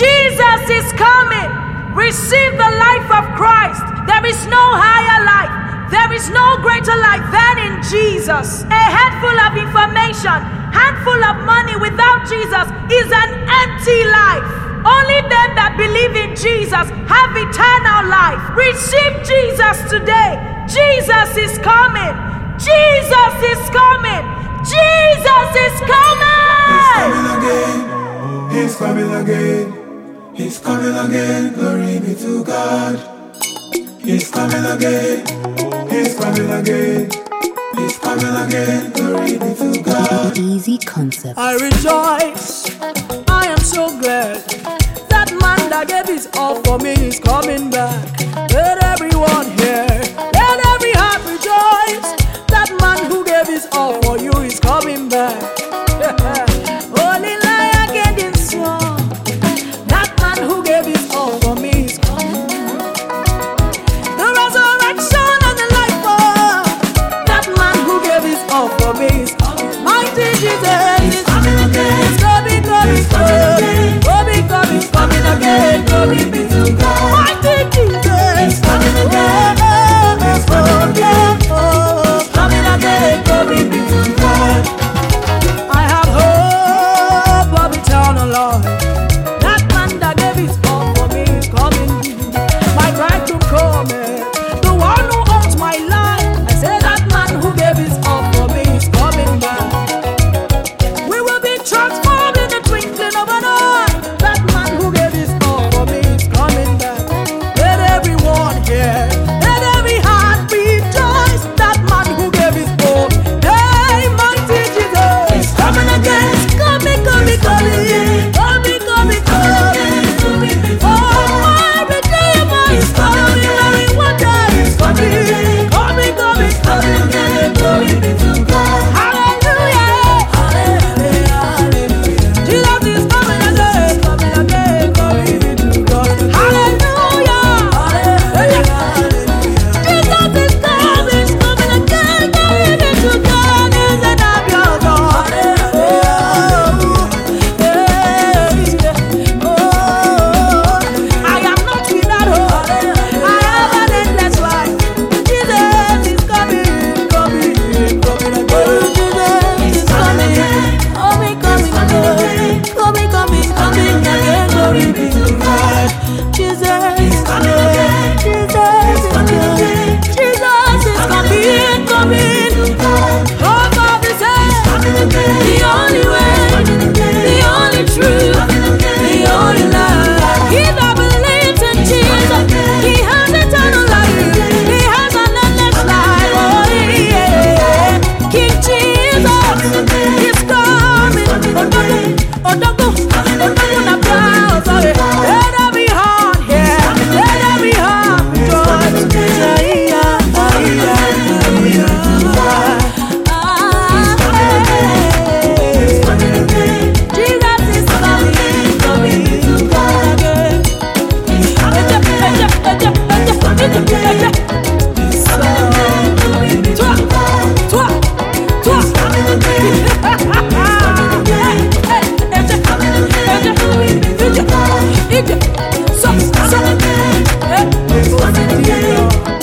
Jesus is coming. Receive the life of Christ. There is no higher life. There is no greater life than in Jesus. A handful of information, handful of money without Jesus is an empty life. Only them that believe in Jesus have eternal life. Receive Jesus today. Jesus is coming. Jesus is coming. Jesus is coming. He's coming again. He's coming again. He's coming again, glory be to God. He's coming again, he's coming again, he's coming again, glory be to God. Easy concept. I rejoice yeah. Yeah.